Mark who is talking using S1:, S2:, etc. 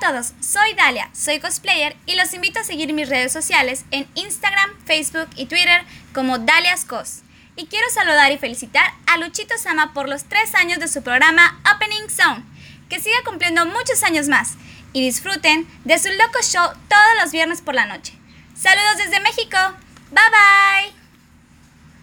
S1: a todos, soy Dalia, soy cosplayer y los invito a seguir mis redes sociales en Instagram, Facebook y Twitter como Dalias Cos. Y quiero saludar y felicitar a Luchito Sama por los tres años de su programa Opening Sound. Que siga cumpliendo muchos años más y disfruten de su loco show todos los viernes por la noche. Saludos desde México. Bye bye.